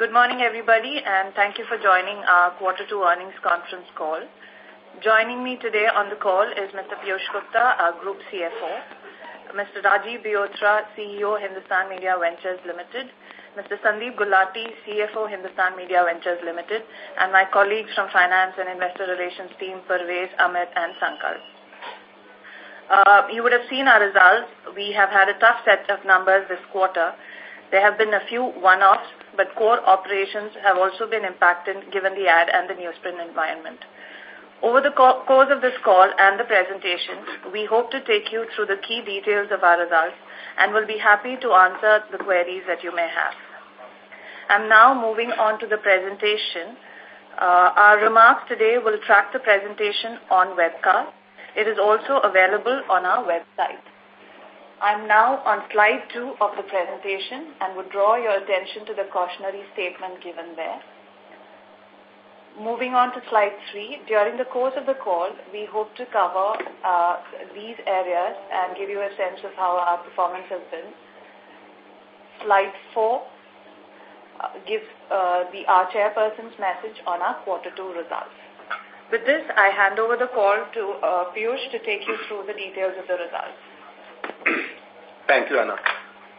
Good morning, everybody, and thank you for joining our Quarter 2 earnings conference call. Joining me today on the call is Mr. Piyush Gupta, our Group CFO, Mr. Rajiv Biotra, CEO, Hindustan Media Ventures Limited, Mr. Sandeep Gulati, CFO, Hindustan Media Ventures Limited, and my colleagues from Finance and Investor Relations team, Parvez, Amit, and Sankalp. Uh, you would have seen our results. We have had a tough set of numbers this quarter. There have been a few one-offs, but core operations have also been impacted given the ad and the newsprint environment. Over the co course of this call and the presentation, we hope to take you through the key details of our results and will be happy to answer the queries that you may have. I'm now moving on to the presentation. Uh, our remarks today will track the presentation on webcast. It is also available on our website. I'm now on slide two of the presentation and would draw your attention to the cautionary statement given there. Moving on to slide three, during the course of the call, we hope to cover uh, these areas and give you a sense of how our performance has been. Slide four uh, gives uh, the our chairperson's message on our quarter two results. With this, I hand over the call to uh, Piyush to take you through the details of the results. Thank you, Anna.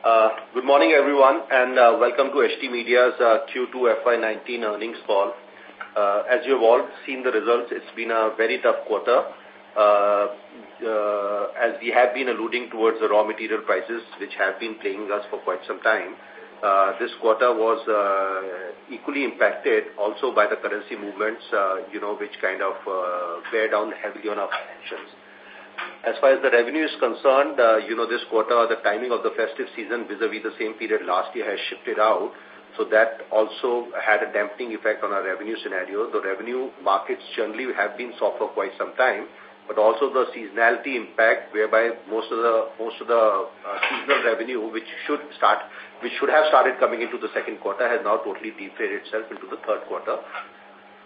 Uh, good morning, everyone, and uh, welcome to HT Media's uh, Q2 FY19 earnings call. Uh, as you have all seen the results, it's been a very tough quarter. Uh, uh, as we have been alluding towards the raw material prices, which have been playing us for quite some time. Uh, this quarter was uh, equally impacted also by the currency movements, uh, you know, which kind of uh, bear down heavily on our financials. As far as the revenue is concerned, uh, you know, this quarter, the timing of the festive season vis-a-vis -vis the same period last year has shifted out. So that also had a dampening effect on our revenue scenario. The revenue markets generally have been soft for quite some time, but also the seasonality impact whereby most of the most of the uh, seasonal revenue which should start which should have started coming into the second quarter has now totally deflated itself into the third quarter.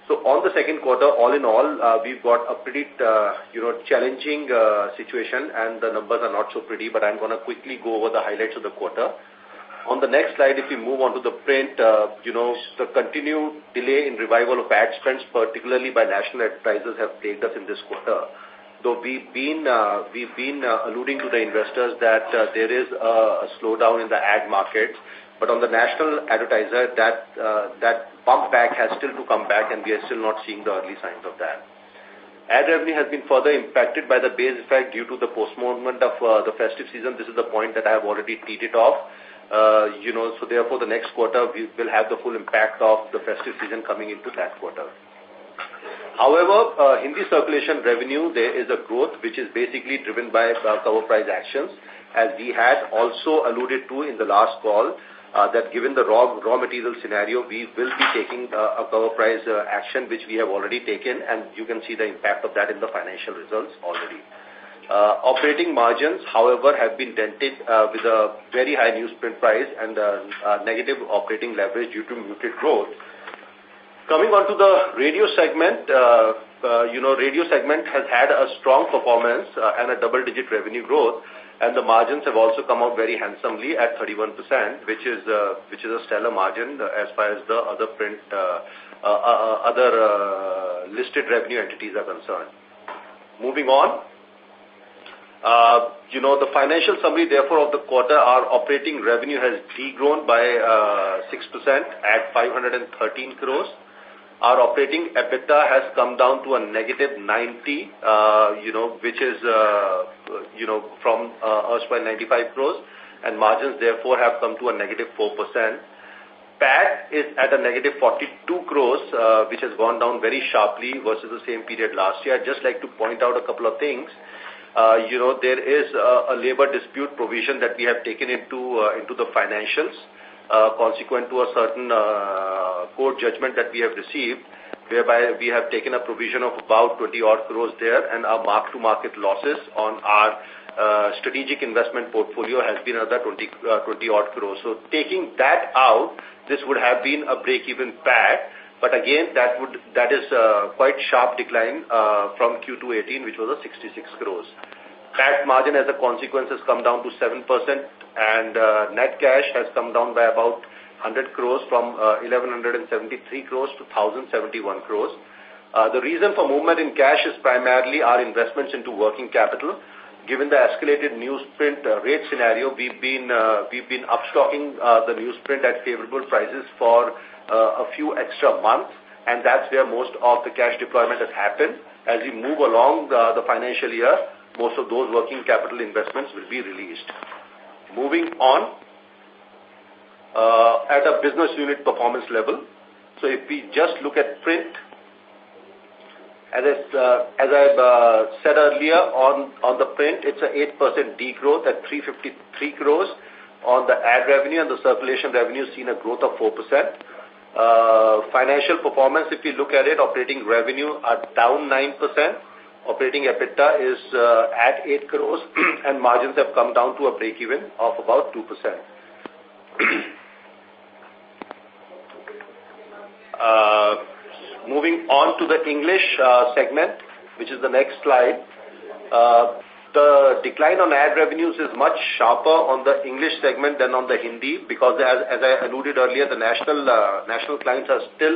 So on the second quarter, all in all, uh, we've got a pretty, uh, you know, challenging uh, situation and the numbers are not so pretty, but I'm going to quickly go over the highlights of the quarter. On the next slide, if we move on to the print, uh, you know, the continued delay in revival of ad spends, particularly by national advertisers, have plagued us in this quarter. Though we've been, uh, we've been uh, alluding to the investors that uh, there is a, a slowdown in the ad market, but on the national advertiser, that, uh, that bump back has still to come back and we are still not seeing the early signs of that. Ad revenue has been further impacted by the base effect due to the postponement of uh, the festive season. This is the point that I have already teed it off. Uh, you know, so therefore the next quarter we will have the full impact of the festive season coming into that quarter. However, uh, Hindi circulation revenue, there is a growth which is basically driven by uh, cover price actions. As we had also alluded to in the last call, uh, that given the raw, raw material scenario, we will be taking uh, a cover price uh, action which we have already taken and you can see the impact of that in the financial results already. Uh, operating margins, however, have been dented uh, with a very high newsprint price and uh, uh, negative operating leverage due to muted growth. Coming on to the radio segment, uh, uh, you know, radio segment has had a strong performance uh, and a double-digit revenue growth and the margins have also come out very handsomely at 31%, which is uh, which is a stellar margin as far as the other print, uh, uh, uh, other uh, listed revenue entities are concerned. Moving on, uh, you know, the financial summary, therefore, of the quarter, our operating revenue has degrown by uh, 6% at 513 crores. Our operating EBITDA has come down to a negative 90, uh, you know, which is, uh, you know, from uh, by 95 crores, and margins therefore have come to a negative 4%. PAT is at a negative 42 crores, which has gone down very sharply versus the same period last year. I'd just like to point out a couple of things. You know, there is a, labor dispute provision that we have taken into into the financials consequent to a certain uh, court judgment that we have received, whereby we have taken a provision of about 20 odd crores there and our mark-to-market losses on our uh, strategic investment portfolio has been another 20, uh, 20 odd crores. So taking that out, this would have been a break-even PAT, but again, that would that is a quite sharp decline uh, from Q2 18, which was a 66 crores. PAT margin as a consequence has come down to 7% and uh, net cash has come down by about 100 crores from uh, 1173 crores to 1071 crores. Uh, the reason for movement in cash is primarily our investments into working capital. Given the escalated newsprint uh, rate scenario, we've been uh, we've been upstocking uh, the newsprint at favorable prices for uh, a few extra months, and that's where most of the cash deployment has happened. As we move along the, the financial year, most of those working capital investments will be released. Moving on, uh, at a business unit performance level. So if we just look at print, as, I, uh, as I've uh, said earlier, on, on the print, it's an 8% degrowth at 353 crores. On the ad revenue and the circulation revenue, seen a growth of 4%. Uh, financial performance, if you look at it, operating revenue are down 9%. Operating EBITDA is uh, at 8 crores and margins have come down to a break-even of about 2%. uh, moving on to the English uh, segment, which is the next slide. Uh, the decline on ad revenues is much sharper on the English segment than on the Hindi because as, as I alluded earlier, the national uh, national clients are still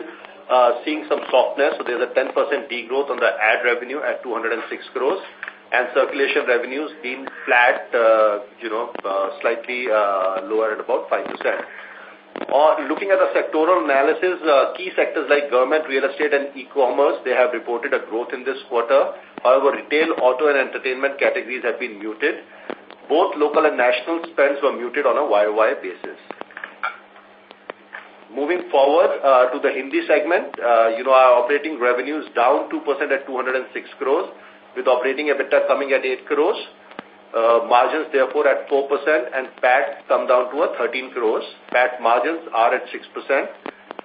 uh, seeing some softness. So there's a 10% degrowth on the ad revenue at 206 crores and circulation revenues being flat, uh, you know, uh, slightly uh, lower at about 5%. Or looking at the sectoral analysis, uh, key sectors like government, real estate and e-commerce, they have reported a growth in this quarter. However, retail, auto and entertainment categories have been muted. Both local and national spends were muted on a YOY basis. Moving forward uh, to the Hindi segment, uh, you know, our operating revenues down 2% at 206 crores, with operating EBITDA coming at 8 crores. Uh, margins therefore at 4% and PAT come down to a 13 crores. PAT margins are at 6%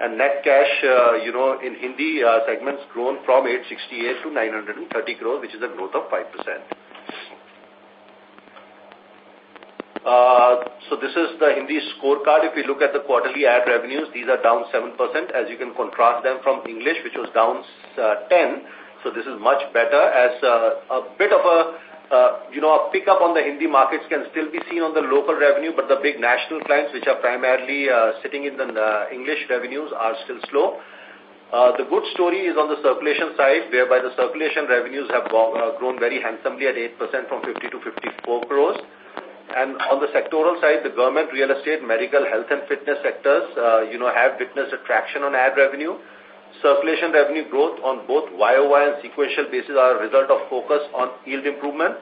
and net cash, uh, you know, in Hindi uh, segments grown from 868 to 930 crores, which is a growth of 5%. Uh, so this is the Hindi scorecard. If we look at the quarterly ad revenues, these are down 7% as you can contrast them from English, which was down uh, 10. So this is much better as uh, a bit of a uh, you know, a pickup on the Hindi markets can still be seen on the local revenue, but the big national clients, which are primarily uh, sitting in the uh, English revenues, are still slow. Uh, the good story is on the circulation side, whereby the circulation revenues have uh, grown very handsomely at 8% from 50 to 54 crores. And on the sectoral side, the government, real estate, medical, health and fitness sectors, uh, you know, have witnessed a traction on ad revenue circulation revenue growth on both YOY and sequential basis are a result of focus on yield improvement,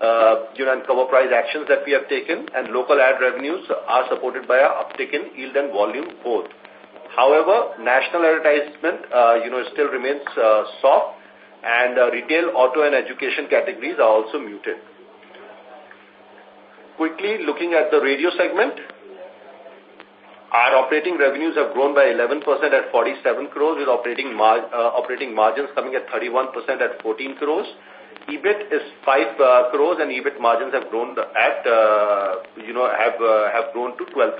uh, you know, and cover price actions that we have taken, and local ad revenues are supported by a uptick in yield and volume both. However, national advertisement, uh, you know, still remains uh, soft, and uh, retail, auto, and education categories are also muted. Quickly looking at the radio segment, our operating revenues have grown by 11% at 47 crores with operating, mar uh, operating margins coming at 31% at 14 crores. EBIT is 5 uh, crores and EBIT margins have grown at, uh, you know, have, uh, have grown to 12%.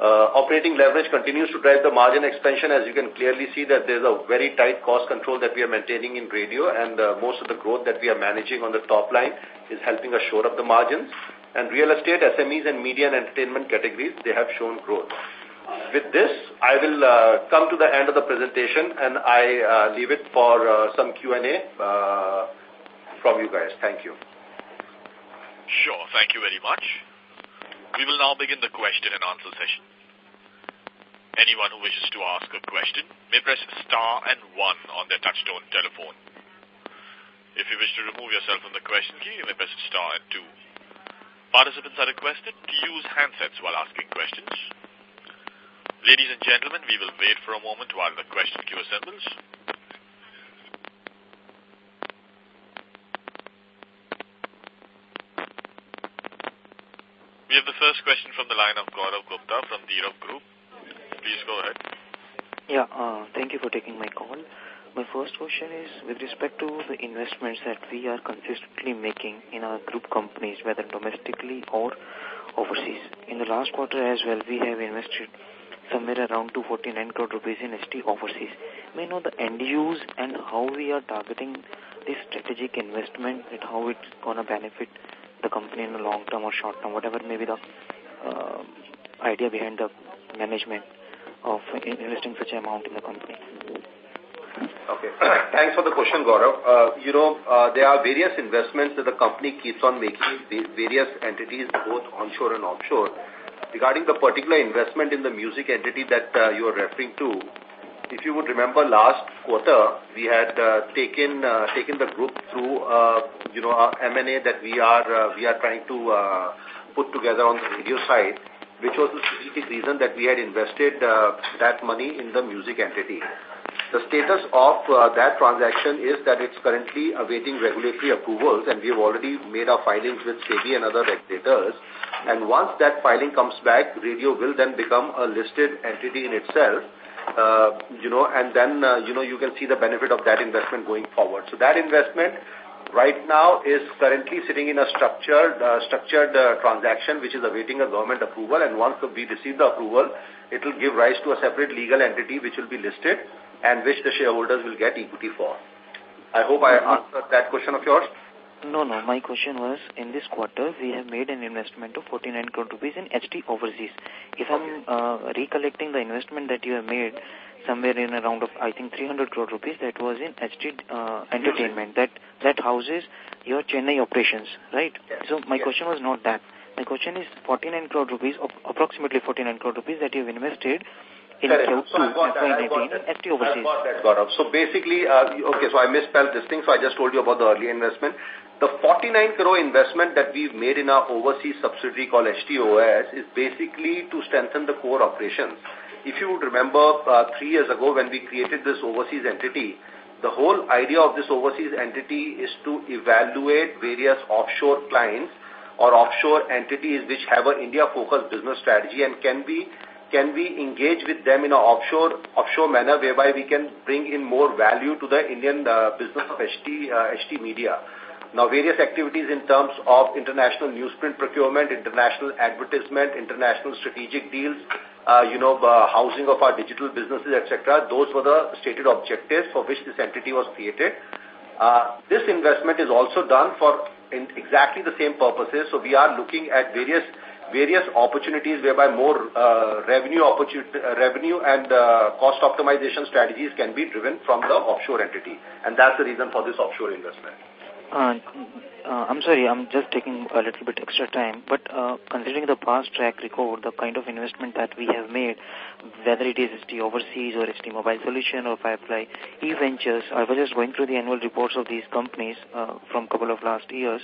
Uh, operating leverage continues to drive the margin expansion as you can clearly see that there's a very tight cost control that we are maintaining in radio and uh, most of the growth that we are managing on the top line is helping us shore up the margins and real estate, SMEs and media and entertainment categories, they have shown growth. With this, I will uh, come to the end of the presentation and I uh, leave it for uh, some Q&A uh, from you guys. Thank you. Sure. Thank you very much. We will now begin the question and answer session. Anyone who wishes to ask a question may press star and one on their touchtone telephone. If you wish to remove yourself from the question queue, you may press star and two. Participants are requested to use handsets while asking questions. Ladies and gentlemen, we will wait for a moment while the question queue assembles. We have the first question from the line of Gaurav Gupta from Dhirav Group. Please go ahead. Yeah, uh, thank you for taking my call. My first question is with respect to the investments that we are consistently making in our group companies, whether domestically or overseas. In the last quarter as well, we have invested somewhere around 249 crore rupees in HT Overseas. May I know the end use and how we are targeting this strategic investment and how it's going to benefit the company in the long term or short term, whatever may be the uh, idea behind the management of investing such amount in the company? Okay. Thanks for the question, Gaurav. Uh, you know, uh, there are various investments that the company keeps on making various entities, both onshore and offshore. Regarding the particular investment in the music entity that uh, you are referring to, if you would remember last quarter, we had taken taken the group through, you know, M&A that we are we are trying to put together on the radio side, which was the strategic reason that we had invested that money in the music entity. The status of uh, that transaction is that it's currently awaiting regulatory approvals and we have already made our filings with SEBI and other regulators. And once that filing comes back, radio will then become a listed entity in itself uh, you know, and then, uh, you know, you can see the benefit of that investment going forward. So that investment right now is currently sitting in a structured, uh, structured uh, transaction which is awaiting a government approval and once we receive the approval, it will give rise to a separate legal entity which will be listed and which the shareholders will get equity for. I hope I answered that question of yours. No, no. My question was, in this quarter, we have made an investment of 49 crore rupees in HT Overseas. If I'm uh, recollecting the investment that you have made somewhere in around of, I think, 300 crore rupees, that was in HT uh, Entertainment. That that houses your Chennai operations, right? Yes. So my yes. question was not that. My question is 49 crore rupees, approximately 49 crore rupees that you have invested in Q2 so FY19 and HT Overseas. I've got that, So basically, uh, okay, so I misspelled this thing, so I just told you about the early investment. The 49 crore investment that we've made in our overseas subsidiary called HTOS is basically to strengthen the core operations. If you would remember uh, three years ago when we created this overseas entity, the whole idea of this overseas entity is to evaluate various offshore clients or offshore entities which have an India-focused business strategy and can be can we engage with them in an offshore offshore manner whereby we can bring in more value to the Indian uh, business of HT, uh, HT media. Now, various activities in terms of international newsprint procurement, international advertisement, international strategic deals, uh, you know, uh, housing of our digital businesses, etc. Those were the stated objectives for which this entity was created. Uh, this investment is also done for in exactly the same purposes. So we are looking at various various opportunities whereby more uh, revenue opportunity, uh, revenue and uh, cost optimization strategies can be driven from the offshore entity. And that's the reason for this offshore investment. Uh, uh, I'm sorry, I'm just taking a little bit extra time, but considering the past track record, the kind of investment that we have made, whether it is HT Overseas or HT Mobile Solution or Firefly E-Ventures, I was just going through the annual reports of these companies from couple of last years,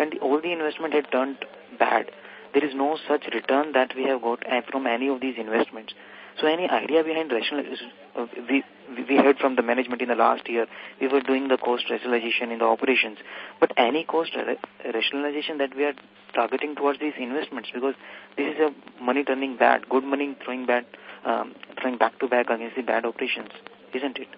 and all the investment had turned bad. There is no such return that we have got uh, from any of these investments. So any idea behind rationalization? Uh, we, we heard from the management in the last year, we were doing the cost rationalization in the operations. But any cost rationalization that we are targeting towards these investments, because this is a money turning bad, good money throwing bad, um, throwing back to back against the bad operations, isn't it?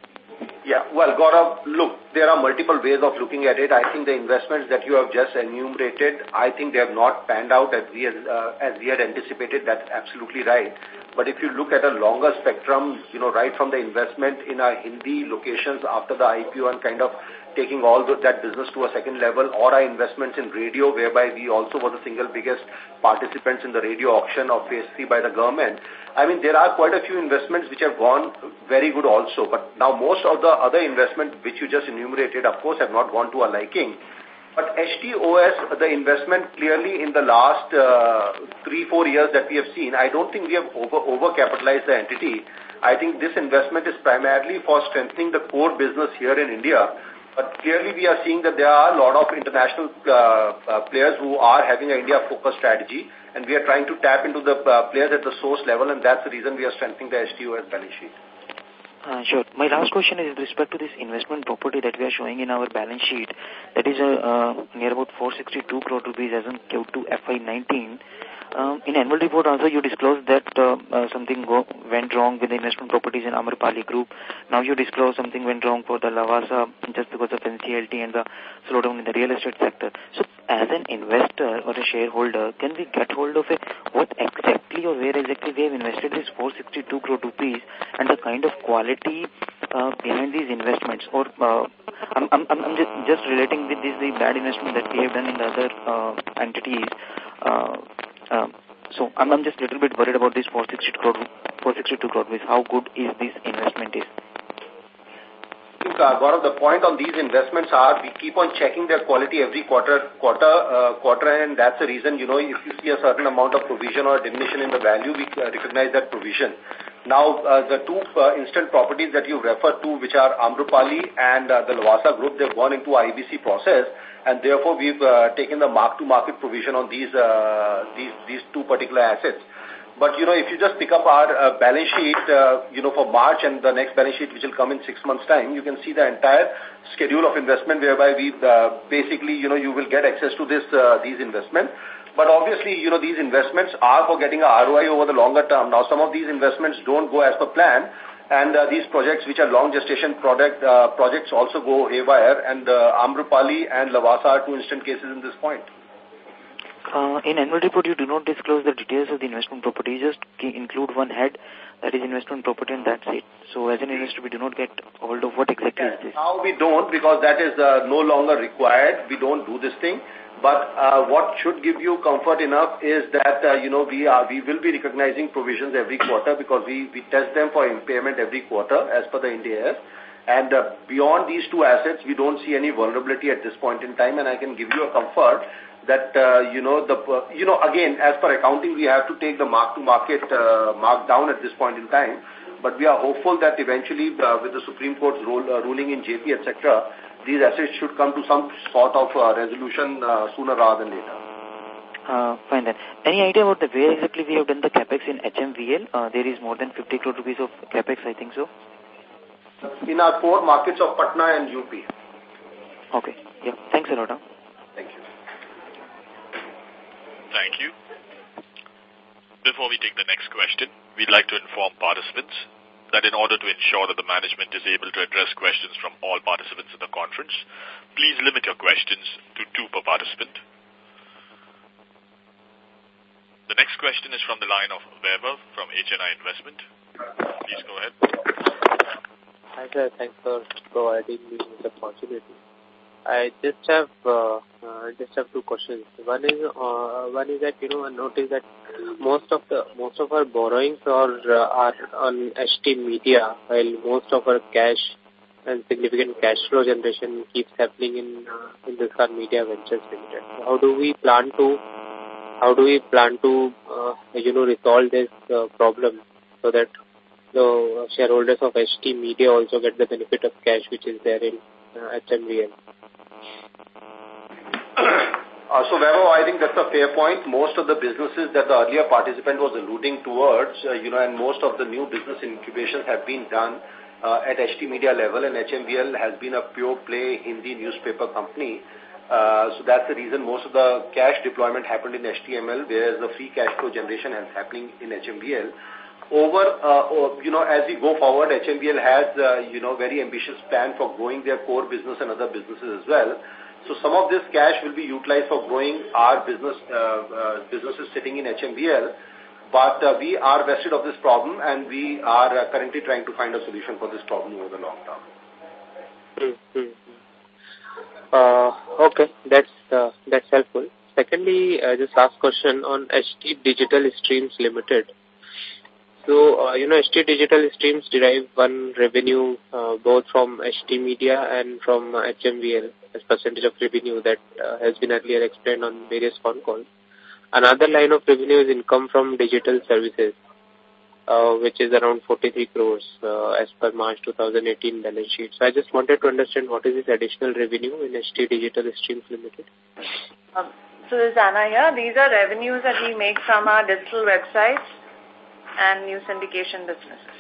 Yeah, well, Gaurav, look, there are multiple ways of looking at it. I think the investments that you have just enumerated, I think they have not panned out as we, uh, as we had anticipated. That's absolutely right. But if you look at a longer spectrum, you know, right from the investment in our Hindi locations after the IPO and kind of taking all the, that business to a second level or our investments in radio whereby we also were the single biggest participants in the radio auction of phase 3 by the government. I mean, there are quite a few investments which have gone very good also. But now most of the other investments which you just enumerated, of course, have not gone to our liking. But HTOS, the investment clearly in the last uh, three, four years that we have seen, I don't think we have over, over-capitalized the entity. I think this investment is primarily for strengthening the core business here in India. But clearly we are seeing that there are a lot of international uh, uh, players who are having an India-focused strategy and we are trying to tap into the uh, players at the source level and that's the reason we are strengthening the HTOS balance sheet. Uh, sure. My last question is with respect to this investment property that we are showing in our balance sheet. That is uh, uh, near about 462 crore rupees as on Q2 FY19. Um, in annual report also you disclosed that uh, uh, something go, went wrong with the investment properties in Amrapali Group. Now you disclose something went wrong for the Lavasa just because of NCLT and the slowdown in the real estate sector. So as an investor or a shareholder, can we get hold of it? What exactly or where exactly we have invested this 462 crore rupees and the kind of quality uh, behind these investments? Or uh, I'm, I'm, I'm just, just relating with this the bad investment that we have done in the other uh, entities. Uh, um, So I'm, I'm just a little bit worried about this 462 crore, 462 crore rupees. How good is this investment is? uh, Gaurav, the point on these investments are we keep on checking their quality every quarter, quarter, uh, quarter, and that's the reason, you know, if you see a certain amount of provision or diminution in the value, we uh, recognize that provision. Now, uh, the two uh, instant properties that you referred to, which are Amrapali and uh, the Lavasa Group, they've gone into IBC process, and therefore we've uh, taken the mark-to-market provision on these, uh, these, these two particular assets. But, you know, if you just pick up our uh, balance sheet, uh, you know, for March and the next balance sheet, which will come in six months' time, you can see the entire schedule of investment whereby we uh, basically, you know, you will get access to this uh, these investments. But obviously, you know, these investments are for getting a ROI over the longer term. Now, some of these investments don't go as per plan, and uh, these projects, which are long gestation product, uh, projects, also go haywire, and uh, Amrapali and Lavasa are two instant cases in this point. Uh, in annual report, you do not disclose the details of the investment property. You just include one head, that is investment property, and that's it. So as an investor, we do not get hold of what exactly yes. is this. Now we don't because that is uh, no longer required. We don't do this thing. But uh, what should give you comfort enough is that, uh, you know, we are, we will be recognizing provisions every quarter because we, we test them for impairment every quarter as per the India And uh, beyond these two assets, we don't see any vulnerability at this point in time. And I can give you a comfort that, uh, you know, the, uh, you know, again, as per accounting, we have to take the mark-to-market uh, mark down at this point in time. But we are hopeful that eventually, uh, with the Supreme Court's rule, uh, ruling in JP, etc., these assets should come to some sort of uh, resolution uh, sooner rather than later. Uh, fine then. Any idea about the where exactly we have done the capex in HMVL? Uh, there is more than 50 crore rupees of capex, I think so. In our core markets of Patna and UP. Okay. Yeah. Thanks a lot. Huh? Thank you. Thank you. Before we take the next question, we'd like to inform participants that in order to ensure that the management is able to address questions from all participants in the conference, please limit your questions to two per participant. The next question is from the line of Vaibhav from HNI Investment. Please go ahead. Hi, sir. Thanks for providing me this opportunity. I just have uh, uh, just have two questions. One is uh, one is that you know I noticed that most of the most of our borrowings are uh, are on HT Media, while most of our cash and significant cash flow generation keeps happening in uh, in Hindustan Media Ventures Limited. How do we plan to how do we plan to uh, you know resolve this uh, problem so that the shareholders of HT Media also get the benefit of cash which is there in uh, HMVL? Uh, so, Vaibhav, I think that's a fair point. Most of the businesses that the earlier participant was alluding towards, uh, you know, and most of the new business incubations have been done uh, at HT Media level, and HMVL has been a pure play Hindi newspaper company. Uh, so that's the reason most of the cash deployment happened in HTML, whereas the free cash flow generation is happening in HMVL. Over, uh, you know, as we go forward, HMVL has, uh, you know, very ambitious plan for growing their core business and other businesses as well. So some of this cash will be utilized for growing our business uh, uh, businesses sitting in HMVL. But uh, we are vested of this problem and we are uh, currently trying to find a solution for this problem over the long term. Mm -hmm. uh, okay, that's uh, that's helpful. Secondly, just last question on HT Digital Streams Limited. So, you know, HT Digital Streams derive one revenue both from HT Media and from HMVL as percentage of revenue that uh, has been earlier explained on various phone calls. Another line of revenue is income from digital services, uh, which is around 43 crores uh, as per March 2018 balance sheet. So I just wanted to understand what is this additional revenue in HT Digital Streams Limited. Um, so this is Anna here. These are revenues that we make from our digital websites and new syndication businesses.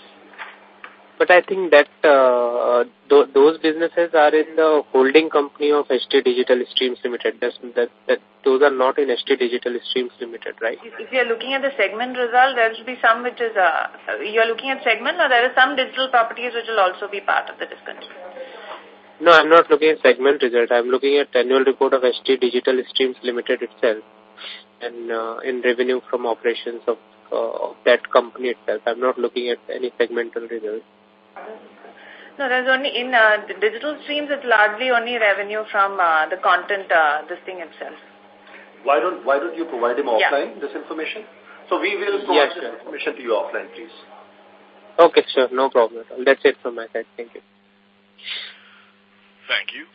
But I think that uh, th those businesses are in the holding company of HT Digital Streams Limited. That's, that, that those are not in HT Digital Streams Limited, right? If, if you're looking at the segment result, there will be some which is, uh, you're looking at segment or there are some digital properties which will also be part of the discontinued. No, I'm not looking at segment result. I'm looking at annual report of HT Digital Streams Limited itself and uh, in revenue from operations of uh, of that company itself. I'm not looking at any segmental results. No, there's only in uh, the digital streams, it's largely only revenue from uh, the content, uh, this thing itself. Why don't Why don't you provide him offline yeah. this information? So we will provide yes, information to you offline, please. Okay, sure. No problem. That's it from my side. Thank you. Thank you.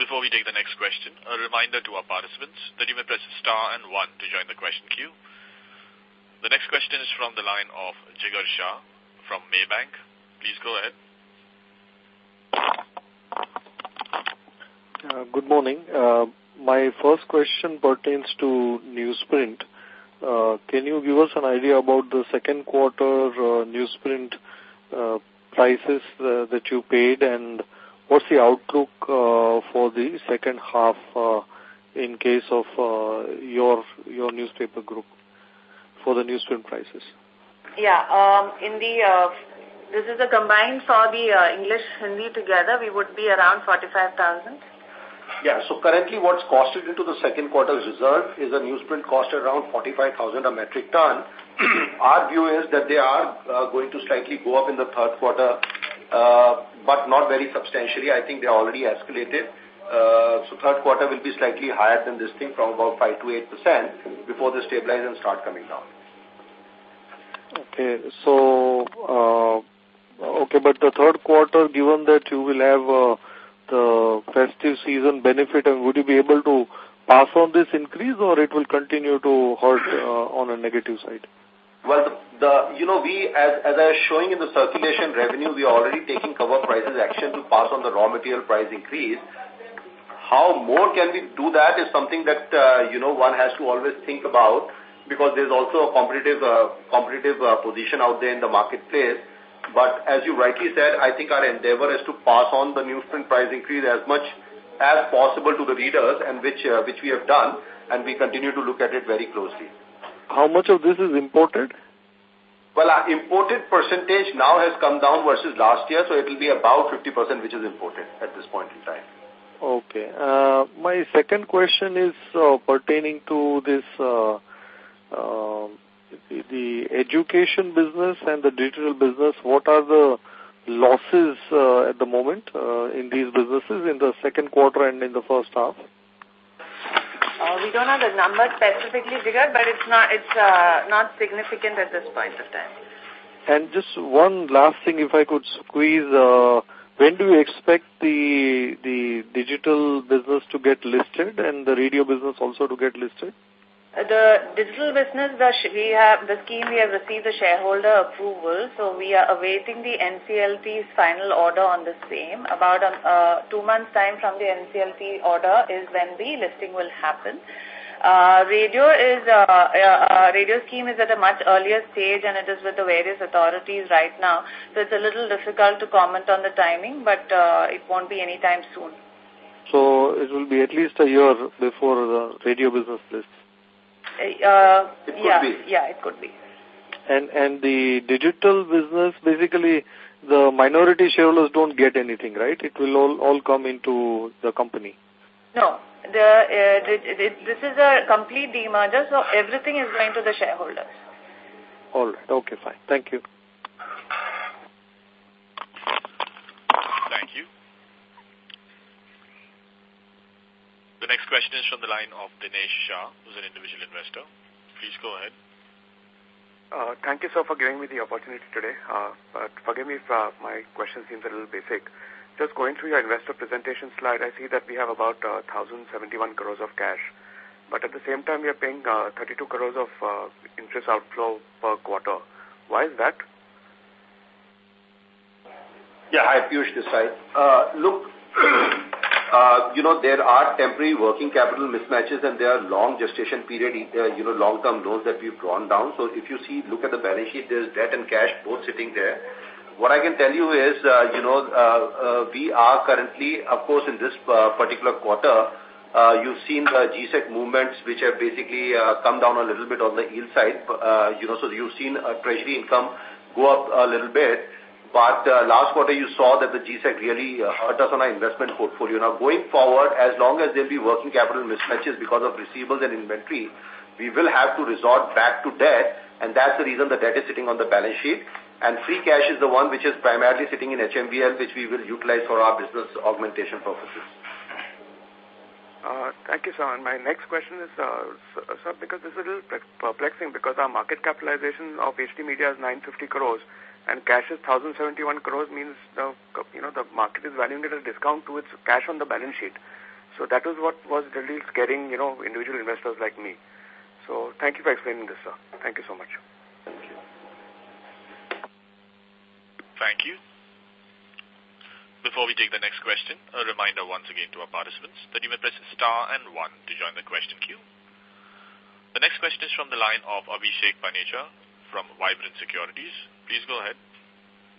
Before we take the next question, a reminder to our participants that you may press star and one to join the question queue. The next question is from the line of Jigar Shah from Maybank. Please go ahead. Uh, good morning. Uh, my first question pertains to newsprint. Uh, can you give us an idea about the second quarter uh, newsprint uh, prices uh, that you paid and what's the outlook for the second half in case of your your newspaper group for the newsprint prices? Yeah, um, in the uh, this is a combined for the uh, English Hindi together. We would be around forty five thousand. Yeah, so currently what's costed into the second quarter's reserve is a newsprint cost around 45,000 a metric ton. Our view is that they are uh, going to slightly go up in the third quarter uh, but not very substantially. I think they are already escalated. Uh, so third quarter will be slightly higher than this thing from about 5 to 8% before they stabilize and start coming down. Okay, so, uh, okay, but the third quarter, given that you will have uh, the festive season benefit, and would you be able to pass on this increase or it will continue to hurt uh, on a negative side? Well, the, the you know, we, as, as I was showing in the circulation revenue, we are already taking cover prices action to pass on the raw material price increase. How more can we do that is something that, uh, you know, one has to always think about because there's also a competitive, uh, competitive uh, position out there in the marketplace. But as you rightly said, I think our endeavor is to pass on the newsprint price increase as much as possible to the readers and which, uh, which we have done and we continue to look at it very closely. How much of this is imported? Well, our imported percentage now has come down versus last year, so it will be about 50% which is imported at this point in time. Okay. Uh, my second question is uh, pertaining to this, uh, uh, the, the education business and the digital business. What are the losses uh, at the moment uh, in these businesses in the second quarter and in the first half? Uh, we don't have the number specifically, Jigar, but it's not it's uh, not significant at this point of time. And just one last thing, if I could squeeze, uh, when do you expect the the digital business to get listed and the radio business also to get listed? The digital business, the we have the scheme, we have received the shareholder approval, so we are awaiting the NCLT's final order on the same. About um, uh, two months' time from the NCLT order is when the listing will happen. Uh, radio is uh, uh, uh, radio scheme is at a much earlier stage and it is with the various authorities right now. So it's a little difficult to comment on the timing, but uh, it won't be anytime soon. So it will be at least a year before the radio business list. Uh, yeah, be. yeah, it could be. And and the digital business, basically, the minority shareholders don't get anything, right? It will all all come into the company. No, the, uh, the, the this is a complete demerger, so everything is going to the shareholders. All right. Okay, fine. Thank you. Thank you. The next question is from the line of Dinesh Shah, who's an individual investor. Please go ahead. Uh, thank you, sir, for giving me the opportunity today. Uh, but forgive me if uh, my question seems a little basic. Just going through your investor presentation slide, I see that we have about uh, 1,071 crores of cash. But at the same time, we are paying uh, 32 crores of uh, interest outflow per quarter. Why is that? Yeah, hi, Piyush this side. Uh, look, uh, you know, there are temporary working capital mismatches and there are long gestation period, uh, you know, long-term loans that we've drawn down. So if you see, look at the balance sheet, there's debt and cash both sitting there. What I can tell you is, uh, you know, uh, uh, we are currently, of course, in this uh, particular quarter, uh, you've seen the GSEC movements which have basically uh, come down a little bit on the yield side. Uh, you know, so you've seen uh, treasury income go up a little bit. But uh, last quarter you saw that the GSEC really uh, hurt us on our investment portfolio. Now going forward, as long as there'll be working capital mismatches because of receivables and inventory, we will have to resort back to debt and that's the reason the debt is sitting on the balance sheet. And free cash is the one which is primarily sitting in HMVL which we will utilize for our business augmentation purposes. Uh, thank you, sir. And my next question is, uh, sir, because this is a little perplexing because our market capitalization of HT Media is 950 crores and cash is 1071 crores means the, you know, the market is valuing it at a discount to its cash on the balance sheet. So that was what was really scaring, you know, individual investors like me. So thank you for explaining this, sir. Thank you so much. Thank you. Thank you. Before we take the next question, a reminder once again to our participants that you may press star and one to join the question queue. The next question is from the line of Abhishek Panecha from Vibrant Securities. Please go ahead.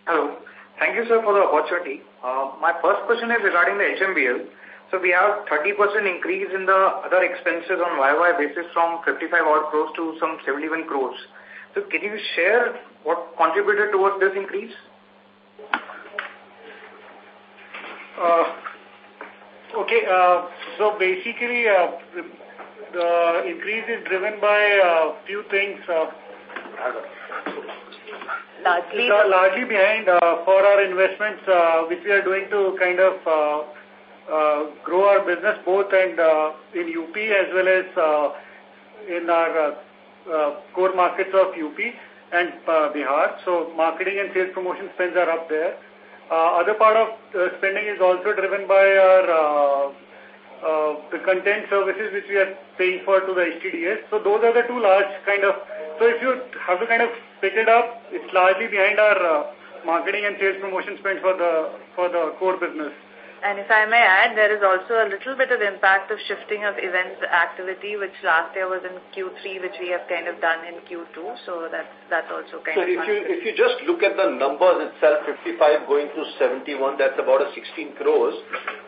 Hello. Thank you, sir, for the opportunity. Uh, my first question is regarding the HMVL. So we have 30% increase in the other expenses on YY basis from 55 odd crores to some 71 crores. So can you share what contributed towards this increase? Uh, okay, uh, so basically uh, the, the, increase is driven by a few things. Largely, largely behind uh, for our investments uh, which we are doing to kind of uh, uh, grow our business both and uh, in UP as well as uh, in our uh, uh, core markets of UP and uh, Bihar. So marketing and sales promotion spends are up there. Uh, other part of uh, spending is also driven by our uh, uh, the content services which we are paying for to the HTDS. So those are the two large kind of. So if you have to kind of pick it up, it's largely behind our uh, marketing and sales promotion spend for the for the core business. And if I may add, there is also a little bit of impact of shifting of events activity, which last year was in Q3, which we have kind of done in Q2. So that's that's also kind so of. So if you if you just look at the numbers itself, 55 going to 71, that's about a 16 crores,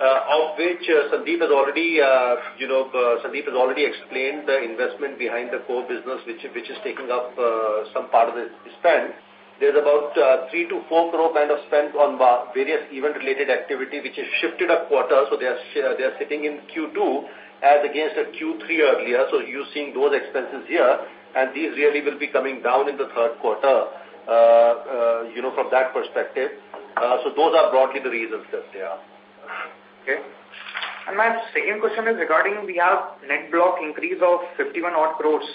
uh, of which uh, Sandeep has already, uh, you know, uh, Sandeep has already explained the investment behind the core business, which which is taking up uh, some part of the spend there's about uh, 3 to 4 crore kind of spent on various event-related activity, which is shifted a quarter. So they are, they are sitting in Q2 as against a Q3 earlier. So you're seeing those expenses here, and these really will be coming down in the third quarter, uh, uh, you know, from that perspective. Uh, so those are broadly the reasons that they are. Okay. And my second question is regarding we have net block increase of 51 odd crores.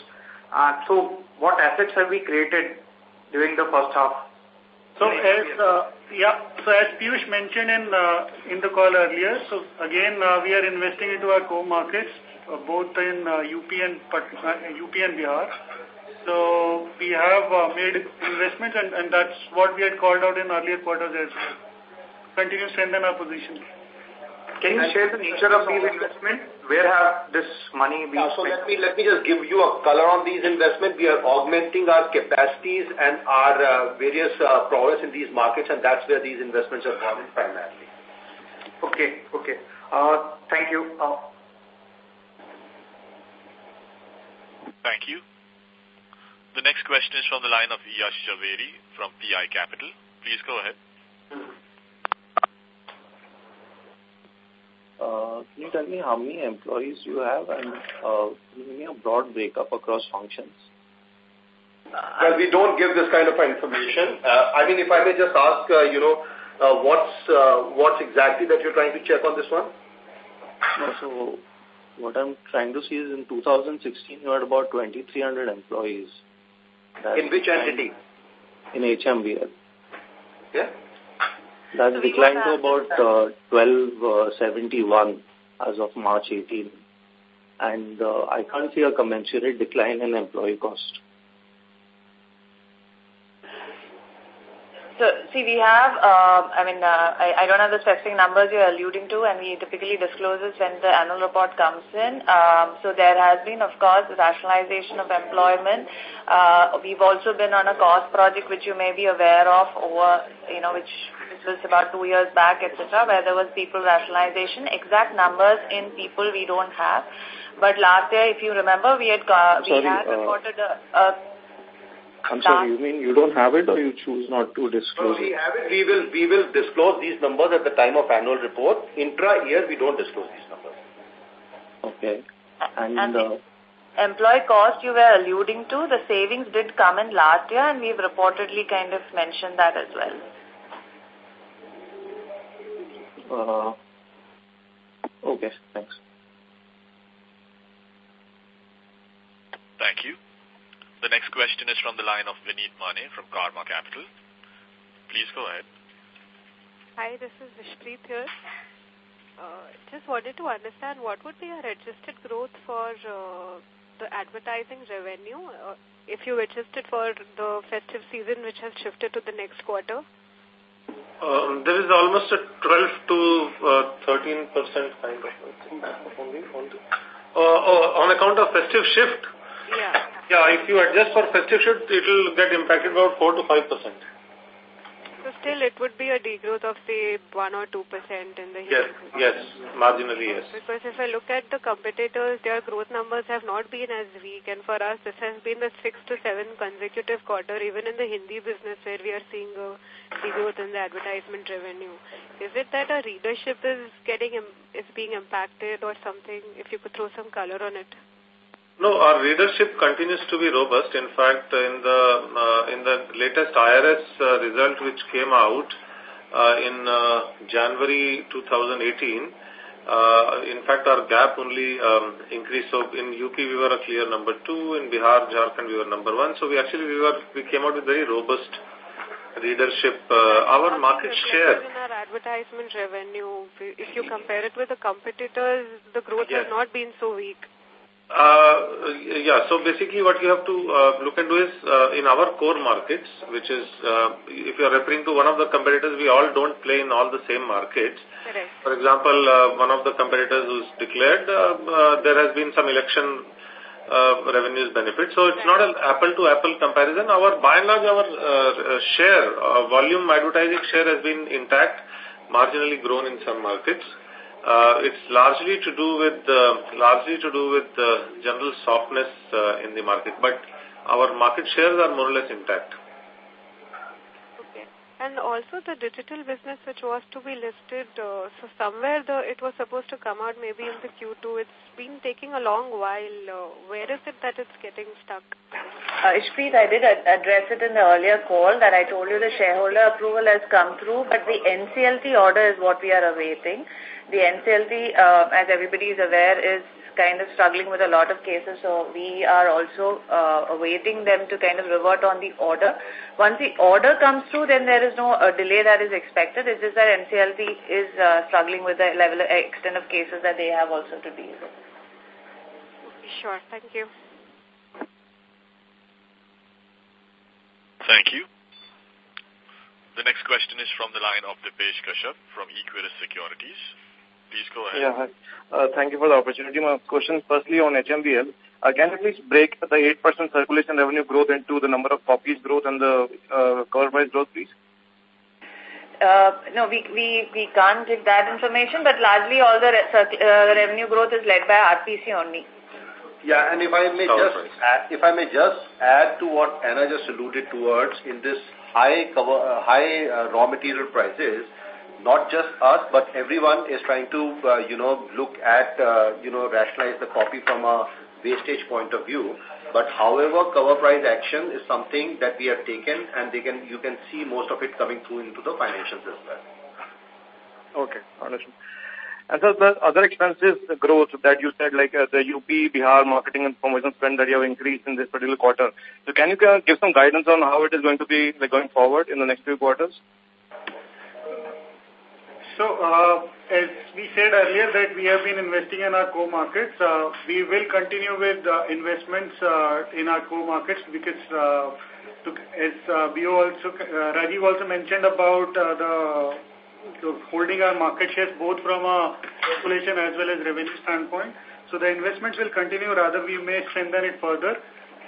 Uh, so what assets have we created during the first half. So as uh, yeah, so as Piyush mentioned in uh, in the call earlier, so again uh, we are investing into our core markets, uh, both in uh, UP and uh, UP and Bihar. So we have uh, made investments, and, and that's what we had called out in earlier quarters as well. Continue to strengthen our position. Can you share the nature of these investments? Where have this money been yeah, So let me, let me just give you a color on these investments. We are augmenting our capacities and our uh, various uh, prowess in these markets, and that's where these investments are gone primarily. Okay, okay. Uh, thank you. Uh, thank you. The next question is from the line of Yash Javeri from PI Capital. Please go ahead. Uh, can you tell me how many employees you have and uh, give me a broad breakup across functions? Well, we don't give this kind of information. Uh, I mean, if I may just ask, uh, you know, uh, what's uh, what's exactly that you're trying to check on this one? No, so what I'm trying to see is in 2016 you had about 2,300 employees. That's in which entity? In HMVL. Yeah. That so declined to about uh, 1271 uh, as of March 18. And uh, I can't see a commensurate decline in employee cost. So, see, we have, uh, I mean, uh, I, I don't have the specific numbers you're alluding to, and we typically disclose this when the annual report comes in. Um, so there has been, of course, rationalization of employment. Uh, we've also been on a cost project, which you may be aware of, over, you know, which was about two years back, etc., where there was people rationalization. Exact numbers in people we don't have. But last year, if you remember, we had, uh, we Sorry, had reported a, a I'm sorry, you mean you don't have it or you choose not to disclose no, we have it. We will, we will disclose these numbers at the time of annual report. Intra-year, we don't disclose these numbers. Okay. And, and uh, employee cost you were alluding to, the savings did come in last year and we've reportedly kind of mentioned that as well. Uh, okay, thanks. Thank you. The next question is from the line of Vineet Mane from Karma Capital. Please go ahead. Hi, this is Vishpreet here. Uh, just wanted to understand what would be your adjusted growth for uh, the advertising revenue uh, if you adjusted for the festive season which has shifted to the next quarter? Um, there is almost a 12 to uh, 13 percent kind of. Uh, uh, on account of festive shift. Yeah. Yeah, if you adjust for festive shift, it will get impacted about 4 to 5 percent. Still it would be a degrowth of say 1 or 2% in the Yes, yes, marginally yes. Because if I look at the competitors, their growth numbers have not been as weak and for us this has been the 6 to 7 consecutive quarter even in the Hindi business where we are seeing a degrowth in the advertisement revenue. Is it that our readership is getting is being impacted or something? If you could throw some color on it. No, our readership continues to be robust. In fact, in the uh, in the latest IRS uh, result which came out uh, in uh, January 2018, uh, in fact, our gap only um, increased. So in UP we were a clear number two, in Bihar, Jharkhand we were number one. So we actually we were we came out with very robust readership. Uh, our market share in our advertisement revenue, if you compare it with the competitors, the growth yes. has not been so weak. Uh, yeah, so basically what you have to uh, look into is uh, in our core markets, which is, uh, if you are referring to one of the competitors, we all don't play in all the same markets. Correct. For example, uh, one of the competitors who's declared, uh, uh, there has been some election uh, revenues benefit. So it's not an apple-to-apple -apple comparison. Our, by and large, our uh, share, uh, volume advertising share has been intact, marginally grown in some markets. Uh, it's largely to do with uh, largely to do with the general softness uh, in the market, but our market shares are more or less intact. Okay, and also the digital business which was to be listed, uh, so somewhere the it was supposed to come out maybe in the Q2. It's been taking a long while. Uh, where is it that it's getting stuck? Uh, Ishpreet, I did address it in the earlier call that I told you the shareholder approval has come through, but the NCLT order is what we are awaiting. The NCLT, uh, as everybody is aware, is kind of struggling with a lot of cases, so we are also uh, awaiting them to kind of revert on the order. Once the order comes through, then there is no uh, delay that is expected. It's just that NCLT is uh, struggling with the level, uh, extent of cases that they have also to deal with. Sure, thank you. Thank you. The next question is from the line of Dipesh Kashyap from Equirus Securities. Please go ahead. Yeah, hi. Uh, thank you for the opportunity. My question firstly on HMVL. Uh, can you please break the 8% circulation revenue growth into the number of copies growth and the uh, cover price growth, please? Uh, no, we, we, we can't give that information, but largely all the re uh, revenue growth is led by RPC only. Yeah, and if I may Cover just add, if I may just add to what Anna just alluded towards in this high cover, uh, high uh, raw material prices, not just us, but everyone is trying to, uh, you know, look at, uh, you know, rationalize the copy from a wastage point of view. But however, cover price action is something that we have taken and they can, you can see most of it coming through into the financials as well. Okay, understood. And so the other expenses growth that you said, like uh, the UP, Bihar marketing and promotion spend that you have increased in this particular quarter. So can you uh, give some guidance on how it is going to be like, going forward in the next few quarters? So, uh, as we said earlier that we have been investing in our core markets, uh, we will continue with uh, investments uh, in our core markets because uh, to, as uh, Bio also, Rajiv also mentioned about the holding our market shares both from a population as well as revenue standpoint. So the investments will continue, rather we may strengthen it further.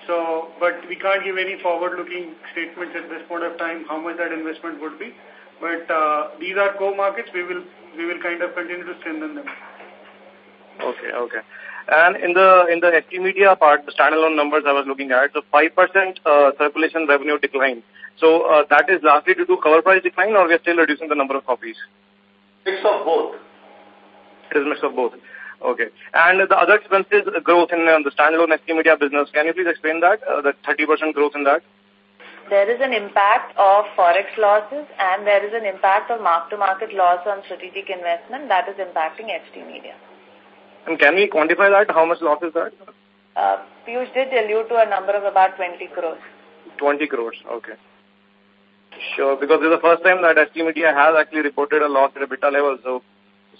So, but we can't give any forward-looking statements at this point of time how much that investment would be. But uh, these are core markets. We will we will kind of continue to strengthen them. Okay, okay. And in the in the media part, the standalone numbers I was looking at, so five percent uh, circulation revenue decline. So uh, that is largely due to cover price decline, or we are still reducing the number of copies. Mix of both. It is mix of both. Okay. And the other expenses growth in uh, the standalone HT media business, can you please explain that? Uh, the 30% growth in that? There is an impact of forex losses and there is an impact of mark-to-market loss on strategic investment that is impacting HT Media. And can we quantify that? How much loss is that? Uh, Piyush did allude to a number of about 20 crores. 20 crores, okay. Sure, because this is the first time that HT Media has actually reported a loss at EBITDA level. So,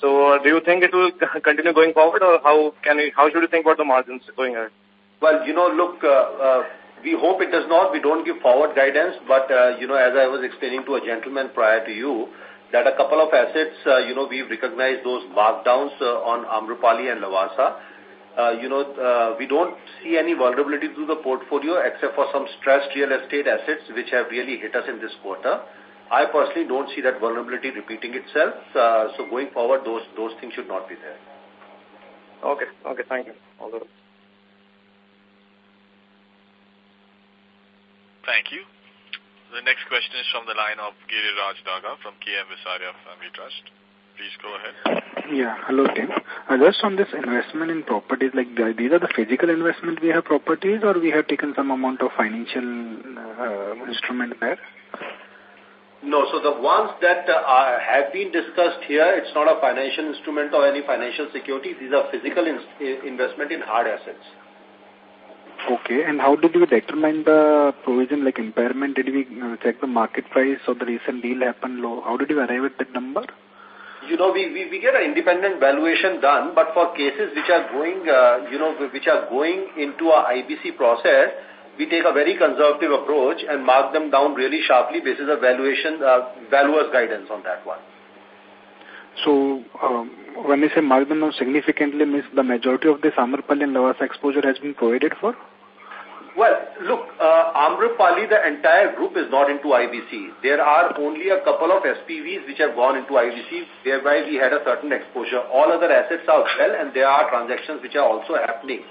so uh, do you think it will continue going forward, or how can we, how should we think about the margins going ahead? Well, you know, look, uh, uh, we hope it does not. We don't give forward guidance, but, uh, you know, as I was explaining to a gentleman prior to you, that a couple of assets, uh, you know, we've recognized those markdowns uh, on Amrapali and Lavasa. We don't see any vulnerability to the portfolio except for some stressed real estate assets which have really hit us in this quarter. I personally don't see that vulnerability repeating itself. Uh, so going forward, those those things should not be there. Okay. Okay. Thank you. All the Thank you. The next question is from the line of Giriraj Daga from KM Visaria Family Trust. Please go ahead. Yeah, hello Tim. Uh, just on this investment in properties, like the, these are the physical investment we have properties or we have taken some amount of financial uh, instrument there? No, so the ones that uh, have been discussed here, it's not a financial instrument or any financial security. These are physical in, investment in hard assets. Okay, and how did we determine the provision like impairment? Did we uh, check the market price or the recent deal happened low? How did you arrive at that number? You know, we, we, we get an independent valuation done, but for cases which are going, uh, you know, which are going into our IBC process, we take a very conservative approach and mark them down really sharply basis of valuation, uh, valuer's guidance on that one. So, um, when you say mark them down significantly, means the majority of this Amrapali and Lavasa exposure has been provided for? Well, look, uh, Amrapali, the entire group is not into IBC. There are only a couple of SPVs which have gone into IBC, whereby we had a certain exposure. All other assets are well, and there are transactions which are also happening.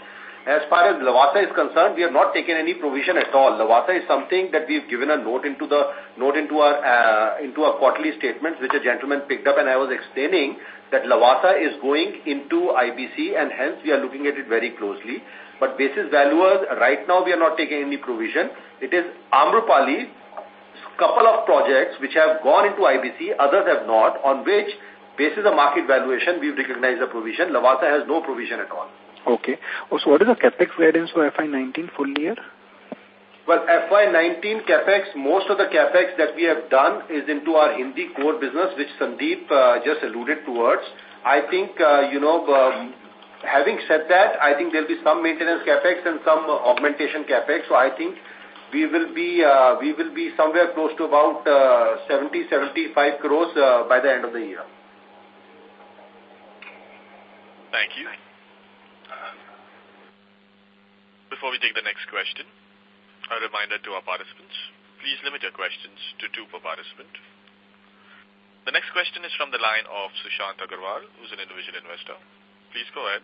As far as Lavasa is concerned, we have not taken any provision at all. Lavasa is something that we've given a note into the note into our uh, into our quarterly statements, which a gentleman picked up, and I was explaining that Lavasa is going into IBC, and hence we are looking at it very closely. But basis valuers, right now we are not taking any provision. It is Amrapali, couple of projects which have gone into IBC, others have not, on which basis of market valuation we've recognized the provision. Lavasa has no provision at all. Okay. So what is the capex guidance for FY19 full year? Well, FY19 capex, most of the capex that we have done is into our Hindi core business, which Sandeep uh, just alluded towards. I think, uh, you know, um, having said that, I think there'll be some maintenance capex and some augmentation capex. So I think we will be uh, we will be somewhere close to about uh, 70 75 crores uh, by the end of the year. Thank you. Before we take the next question, a reminder to our participants, please limit your questions to two per participant. The next question is from the line of Sushant Agarwal, who's an individual investor. Please go ahead.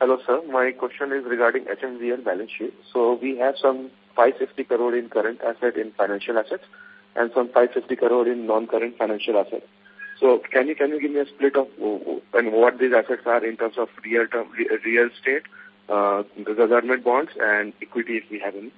Hello, sir. My question is regarding HMVL balance sheet. So we have some 550 crore in current asset in financial assets and some 550 crore in non-current financial assets. So can you can you give me a split of and what these assets are in terms of real term real estate, uh, government bonds and equity if we have any?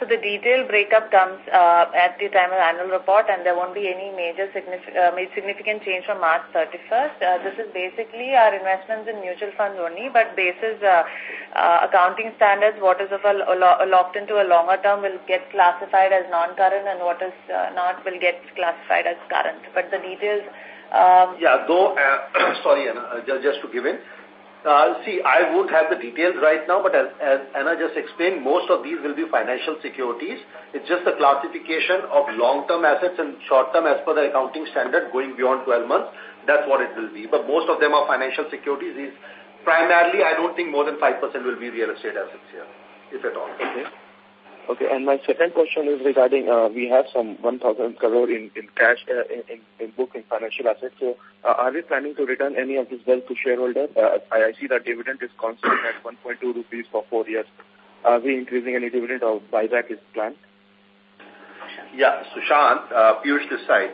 So the detailed breakup comes uh, at the time of annual report and there won't be any major significant, uh, significant change from March 31st. Uh, this is basically our investments in mutual funds only, but basis uh, uh, accounting standards, what is of a, locked into a longer term will get classified as non-current and what is uh, not will get classified as current. But the details... Um, yeah, though, uh, sorry, Anna, just, just to give in, uh, see, I won't have the details right now, but as, as Anna just explained, most of these will be financial securities. It's just a classification of long-term assets and short-term as per the accounting standard going beyond 12 months. That's what it will be. But most of them are financial securities. Is primarily, I don't think more than 5% will be real estate assets here, if at all. Okay. Okay, and my second question is regarding, uh, we have some 1,000 crore in, in cash uh, in, in book in financial assets. So uh, are we planning to return any of this wealth to shareholders? Uh, I, I see that dividend is constant at 1.2 rupees for four years. Are we increasing any dividend or buyback is planned? Yeah, Sushant, uh, Piyush this side.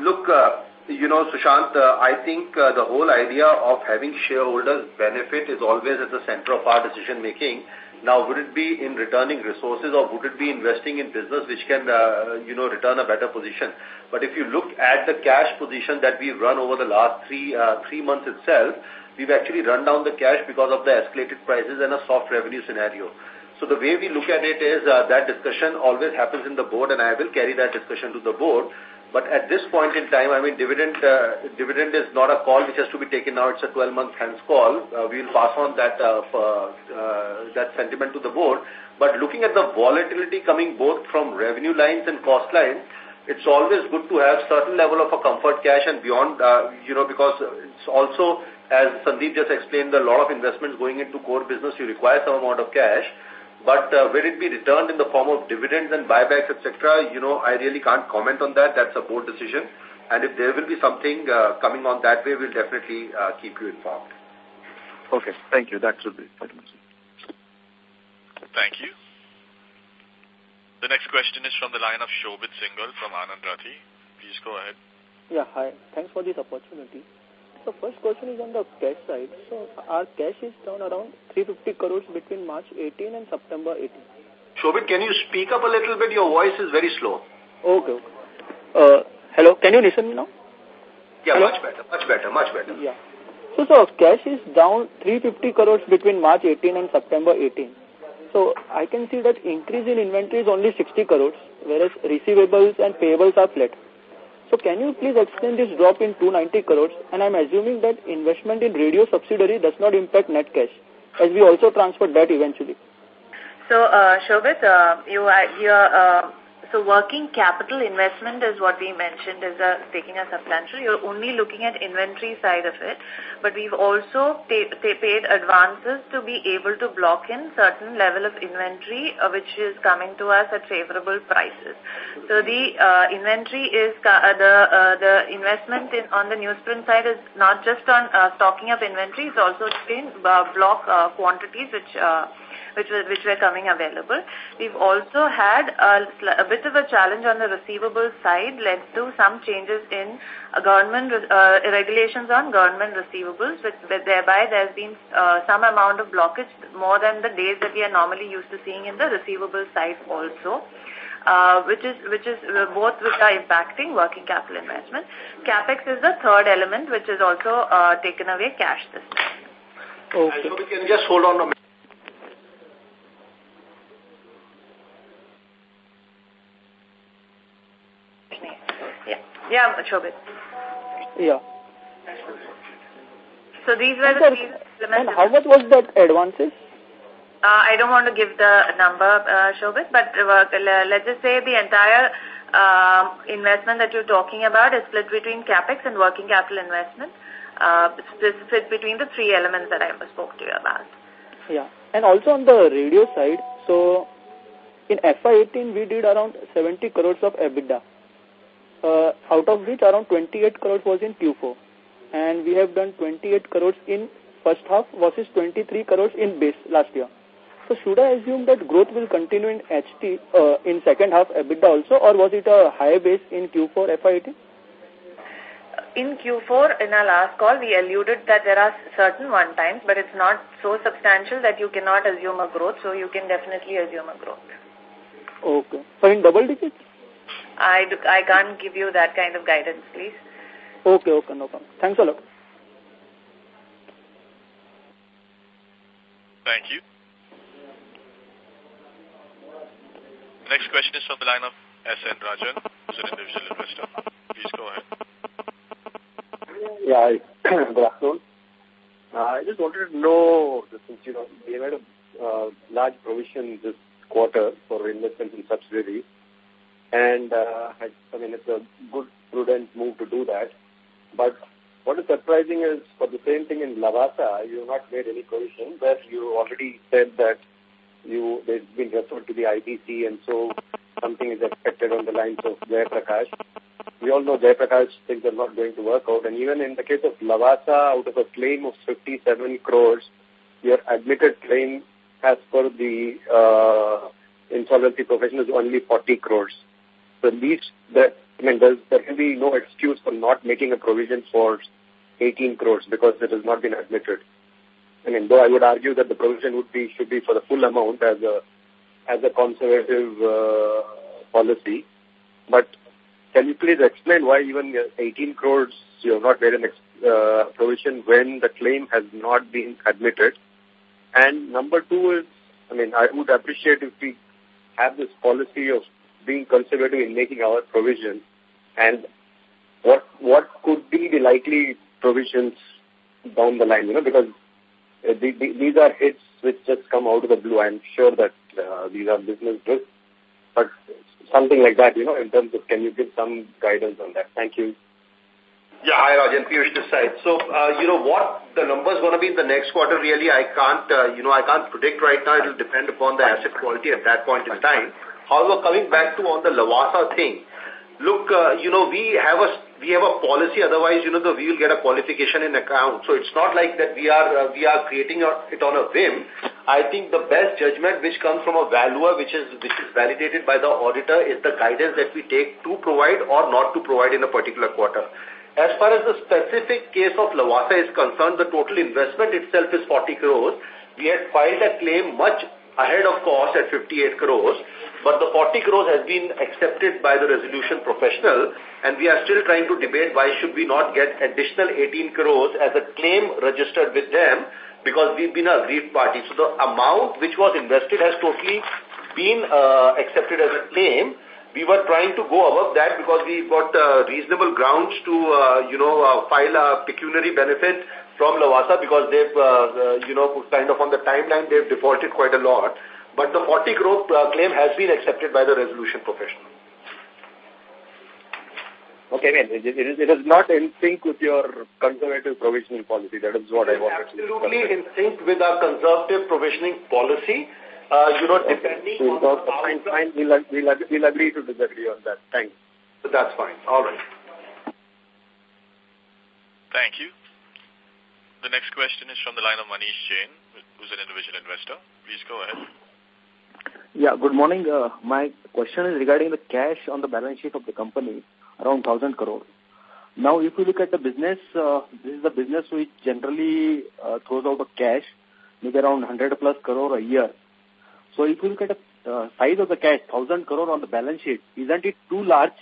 Look, uh, you know, Sushant, uh, I think uh, the whole idea of having shareholders benefit is always at the center of our decision making now, would it be in returning resources or would it be investing in business which can, uh, you know, return a better position? But if you look at the cash position that we've run over the last three, uh, three months itself, we've actually run down the cash because of the escalated prices and a soft revenue scenario. So the way we look at it is uh, that discussion always happens in the board and I will carry that discussion to the board. But at this point in time, I mean, dividend uh, dividend is not a call which has to be taken now. It's a 12-month hence call. Uh, we will pass on that uh, uh, that sentiment to the board. But looking at the volatility coming both from revenue lines and cost lines, it's always good to have certain level of a comfort cash and beyond, uh, you know, because it's also, as Sandeep just explained, a lot of investments going into core business, you require some amount of cash. But uh, will it be returned in the form of dividends and buybacks, etc.? You know, I really can't comment on that. That's a board decision. And if there will be something uh, coming on that way, we'll definitely uh, keep you informed. Okay. Thank you. That should be fine. Thank you. The next question is from the line of Shobit Singhal from Anand Rathi. Please go ahead. Yeah, hi. Thanks for this opportunity. So first question is on the cash side. So our cash is down around 350 crores between March 18 and September 18. Shobit, can you speak up a little bit? Your voice is very slow. Okay. okay. Uh, hello, can you listen me now? Yeah, hello? much better, much better, much better. Yeah. So, so cash is down 350 crores between March 18 and September 18. So I can see that increase in inventory is only 60 crores, whereas receivables and payables are flat. So can you please explain this drop in 290 crores? And I'm assuming that investment in radio subsidiary does not impact net cash, as we also transfer that eventually. So, uh, Shobit, uh, you, you uh, so working capital investment is what we mentioned is a, taking a substantial. You're only looking at inventory side of it, but we've also paid advances to be able to block in certain level of inventory uh, which is coming to us at favorable prices. So the uh, inventory is uh, the uh, the investment in, on the newsprint side is not just on uh, stocking up inventory, it's also in uh, block uh, quantities which uh, which were, which were coming available. We've also had a, a bit of a challenge on the receivable side led to some changes in uh, government uh, regulations on government receivables, which, thereby there's been uh, some amount of blockage more than the days that we are normally used to seeing in the receivable side also. Uh, which is which is uh, both which are impacting working capital investment. Capex is the third element, which is also uh, taken away cash this time. Okay. So we can just hold on a minute. Yeah, Shobit. Yeah. So these were the three And how much was that advances? Uh, I don't want to give the number, uh, Shobit, but uh, let's just say the entire uh, investment that you're talking about is split between capex and working capital investment. Uh, split between the three elements that I spoke to you about. Yeah, and also on the radio side, so in FY18 we did around 70 crores of EBITDA uh, out of which around 28 crores was in Q4. And we have done 28 crores in first half versus 23 crores in base last year. So should I assume that growth will continue in HT uh, in second half EBITDA also or was it a high base in Q4 FY18? In Q4, in our last call, we alluded that there are certain one-times, but it's not so substantial that you cannot assume a growth, so you can definitely assume a growth. Okay. So in double digits? I, do, I can't give you that kind of guidance, please. Okay, okay, no problem. Thanks a lot. Thank you. Next question is from the line of S.N. Rajan, who's an individual investor. Please go ahead. Yeah, good afternoon. Uh, I just wanted to know, since, you know, we made a uh, large provision this quarter for investment in subsidiaries, and uh, I, I mean, it's a good, prudent move to do that. But what is surprising is for the same thing in Lavasa, you have not made any provision, where you already said that you they've been referred to the IBC, and so something is expected on the lines of Jayaprakash. We all know Jayaprakash things are not going to work out, and even in the case of Lavasa, out of a claim of 57 crores, your admitted claim as per the uh, insolvency profession is only 40 crores the least that, I mean, there's, there can be no excuse for not making a provision for 18 crores because it has not been admitted. I mean, though I would argue that the provision would be, should be for the full amount as a, as a conservative uh, policy. But can you please explain why even 18 crores you have not made an, uh, provision when the claim has not been admitted? And number two is, I mean, I would appreciate if we have this policy of being conservative in making our provision and what what could be the likely provisions down the line, you know, because uh, the, the, these are hits which just come out of the blue. I'm sure that uh, these are business risks, but something like that, you know, in terms of can you give some guidance on that? Thank you. Yeah, hi Rajan, Piyush this side. So, uh, you know, what the numbers going to be in the next quarter, really, I can't, uh, you know, I can't predict right now. It will depend upon the asset quality at that point in time. However, coming back to on the Lavasa thing, look, uh, you know, we have a we have a policy. Otherwise, you know, the, we will get a qualification in account. So it's not like that we are uh, we are creating a, it on a whim. I think the best judgment which comes from a valuer, which is which is validated by the auditor, is the guidance that we take to provide or not to provide in a particular quarter. As far as the specific case of Lavasa is concerned, the total investment itself is 40 crores. We had filed a claim much ahead of cost at 58 crores, but the 40 crores has been accepted by the resolution professional, and we are still trying to debate why should we not get additional 18 crores as a claim registered with them because we've been a agreed party. So the amount which was invested has totally been uh, accepted as a claim, we were trying to go above that because we got uh, reasonable grounds to, uh, you know, uh, file a pecuniary benefit from Lavasa because they've, uh, uh, you know, kind of on the timeline, they've defaulted quite a lot. But the 40 crore uh, claim has been accepted by the resolution professional. Okay, man, it, it, is, it is not in sync with your conservative provisioning policy. That is what I wanted to say. Absolutely in sync with our conservative provisioning policy. Uh, you know, depending on the fine, fine. We'll, we'll, we'll agree to disagree on that. Thanks. That's fine. All right. Thank you. The next question is from the line of Manish Jain, who's an individual investor. Please go ahead. Yeah, good morning. Uh, my question is regarding the cash on the balance sheet of the company, around 1,000 crore. Now, if you look at the business, uh, this is the business which generally uh, throws out the cash, maybe around 100 plus crore a year. So if you look at the uh, size of the cash, 1000 crore on the balance sheet, isn't it too large?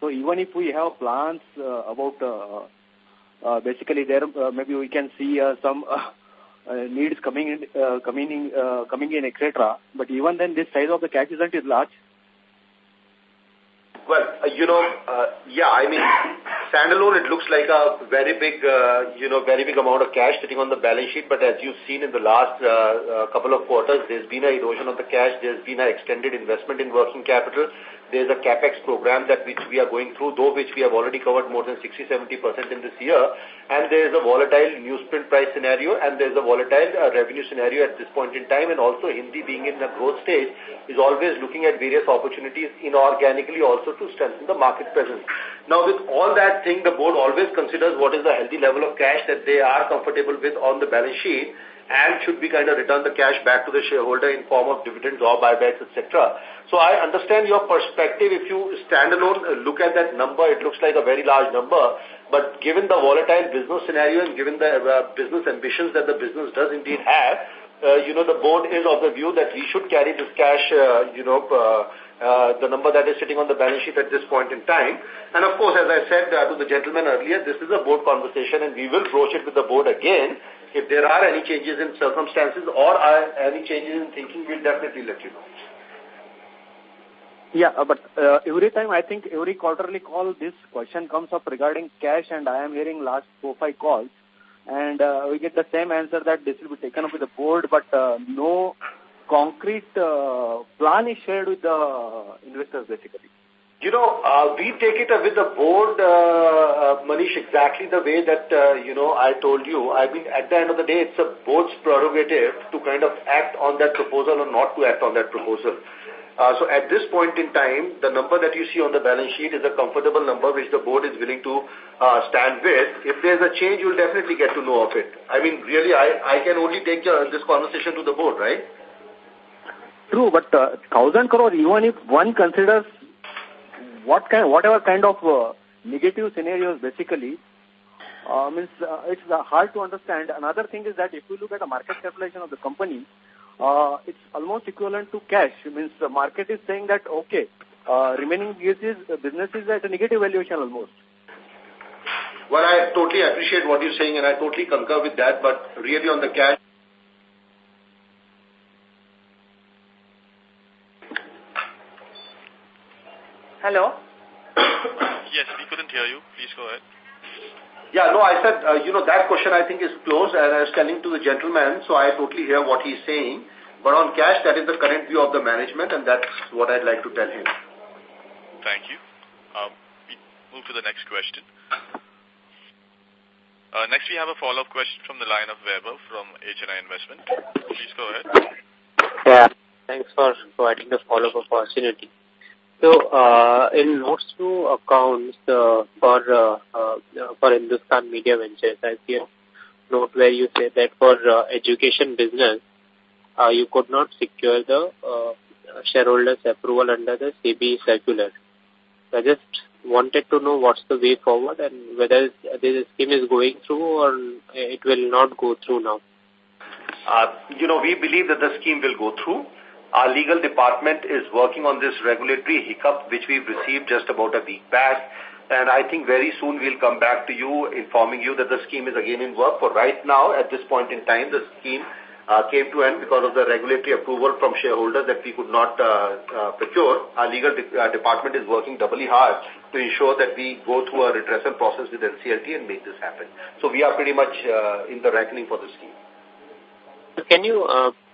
So even if we have plans uh, about, uh, uh, basically there, uh, maybe we can see uh, some uh, uh, needs coming in, uh, coming in, uh, coming in, etc. But even then, this size of the cash isn't it large? Well, uh, you know, uh, yeah, I mean, standalone, it looks like a very big, uh, you know, very big amount of cash sitting on the balance sheet. But as you've seen in the last uh, uh, couple of quarters, there's been an erosion of the cash. There's been an extended investment in working capital. There's a capex program that which we are going through, though which we have already covered more than 60-70% in this year. And there's a volatile newsprint price scenario and there's a volatile uh, revenue scenario at this point in time. And also Hindi being in the growth stage is always looking at various opportunities inorganically also to strengthen the market presence. Now with all that thing, the board always considers what is the healthy level of cash that they are comfortable with on the balance sheet and should be kind of return the cash back to the shareholder in form of dividends or buybacks, etc. So I understand your perspective. If you stand alone, uh, look at that number, it looks like a very large number. But given the volatile business scenario and given the uh, business ambitions that the business does indeed have, uh, you know, the board is of the view that we should carry this cash, uh, you know, uh, uh, the number that is sitting on the balance sheet at this point in time. And of course, as I said uh, to the gentleman earlier, this is a board conversation and we will broach it with the board again. If there are any changes in circumstances or any changes in thinking, we'll definitely let you know. Yeah, uh, but uh, every time I think every quarterly call, this question comes up regarding cash, and I am hearing last four five calls, and uh, we get the same answer that this will be taken up with the board, but uh, no concrete uh, plan is shared with the investors basically. You know, uh, we take it with the board, uh, uh, Manish, exactly the way that, uh, you know, I told you. I mean, at the end of the day, it's a board's prerogative to kind of act on that proposal or not to act on that proposal. Uh, so at this point in time, the number that you see on the balance sheet is a comfortable number which the board is willing to uh, stand with. If there's a change, you'll definitely get to know of it. I mean, really, I, I can only take this conversation to the board, right? True, but uh, 1000 crore, even if one considers what kind, whatever kind of uh, negative scenarios basically, uh, means uh, it's uh, hard to understand. Another thing is that if you look at the market capitalization of the company, uh, it's almost equivalent to cash. Means the market is saying that, okay, uh, remaining businesses, uh, businesses at a negative valuation almost. Well, I totally appreciate what you're saying and I totally concur with that, but really on the cash, Hello? yes, we couldn't hear you. Please go ahead. Yeah, no, I said, uh, you know, that question I think is closed and I was telling to the gentleman, so I totally hear what he's saying. But on cash, that is the current view of the management and that's what I'd like to tell him. Thank you. Um, we move to the next question. Uh, next, we have a follow-up question from the line of Weber from HNI Investment. Please go ahead. Yeah, thanks for providing the follow-up opportunity. So, uh, in notes to accounts uh, for uh, uh, for Hindustan Media Ventures, I see a note where you say that for uh, education business, uh, you could not secure the uh, shareholders' approval under the SEBI circular. I just wanted to know what's the way forward and whether this scheme is going through or it will not go through now. Uh, you know, we believe that the scheme will go through. Our legal department is working on this regulatory hiccup, which we've received just about a week back. And I think very soon we'll come back to you informing you that the scheme is again in work. For right now, at this point in time, the scheme uh, came to end because of the regulatory approval from shareholders that we could not uh, uh, procure. Our legal uh, department is working doubly hard to ensure that we go through a redressal process with NCLT and make this happen. So we are pretty much uh, in the reckoning for the scheme. Can you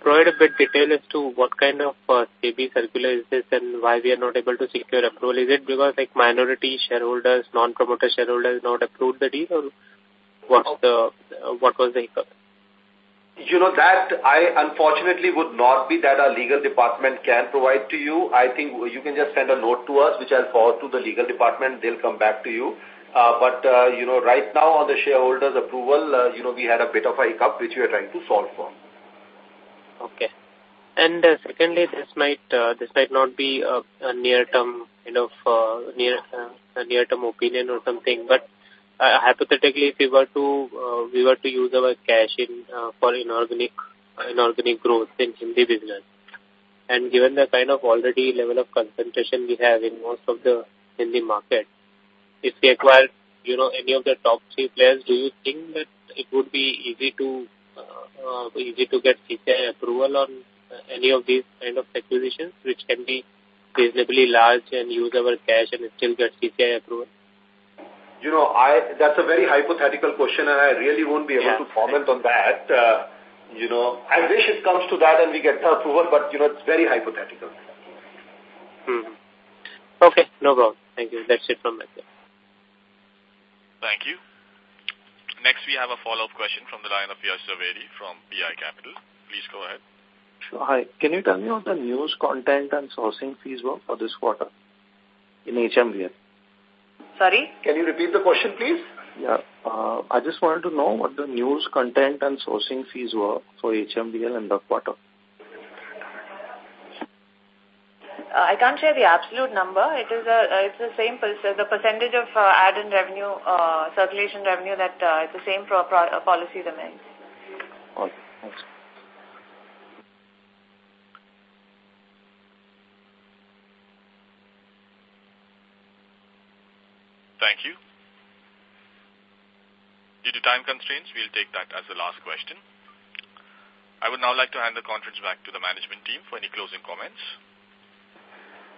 provide a bit detail as to what kind of uh, SEBI circular is this and why we are not able to secure approval? Is it because like minority shareholders, non-promoter shareholders not approved the deal or what's the, uh, what was the hiccup? You know, that I unfortunately would not be that our legal department can provide to you. I think you can just send a note to us, which I'll forward to the legal department. They'll come back to you. Uh, but, uh, you know, right now on the shareholders' approval, uh, you know, we had a bit of a hiccup, which we are trying to solve for. Okay. And uh, secondly, this might uh, this might not be a, a near-term kind of uh, near uh, a near-term opinion or something, but uh, hypothetically, if we were to uh, we were to use our cash in uh, for inorganic uh, inorganic growth in Hindi business, and given the kind of already level of concentration we have in most of the Hindi market, if we acquire you know any of the top three players, do you think that it would be easy to uh, easy to get CCI approval on uh, any of these kind of acquisitions, which can be reasonably large and use our cash and still get CCI approval? You know, I that's a very hypothetical question and I really won't be able yeah. to comment on that. Uh, you know, I wish it comes to that and we get the approval, but, you know, it's very hypothetical. Hmm. Okay, no problem. Thank you. That's it from my side. Thank you. Next, we have a follow-up question from the line of Yash Zaveri from PI Capital. Please go ahead. Sure. Hi. Can you tell me what the news content and sourcing fees were for this quarter in HMVL? Sorry? Can you repeat the question, please? Yeah. Uh, I just wanted to know what the news content and sourcing fees were for HMVL in the quarter. Uh, I can't share the absolute number. It is a, uh, it's the same, the percentage of uh, ad and revenue, uh, circulation revenue that uh, it's the same pro, pro, uh, policy remains. Okay, thanks. Thank you. Due to time constraints, we'll take that as the last question. I would now like to hand the conference back to the management team for any closing comments.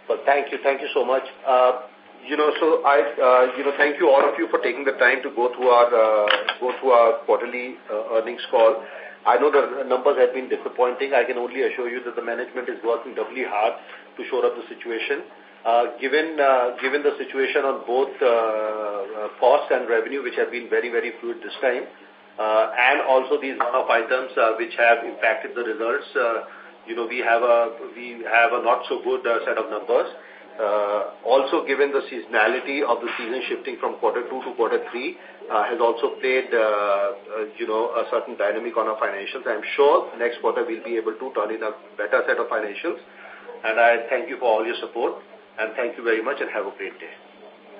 Well, thank you. Thank you so much. Uh, you know, so I, uh, you know, thank you all of you for taking the time to go through our, uh, go through our quarterly uh, earnings call. I know the numbers have been disappointing. I can only assure you that the management is working doubly hard to shore up the situation. Uh, given uh, given the situation on both uh, uh, cost and revenue, which have been very, very fluid this time, uh, and also these one-off items uh, which have impacted the results, uh, you know, we have a we have a not so good uh, set of numbers. Uh, also, given the seasonality of the season shifting from quarter two to quarter three, uh, has also played, uh, uh, you know, a certain dynamic on our financials. I'm sure next quarter we'll be able to turn in a better set of financials. And I thank you for all your support. And thank you very much and have a great day.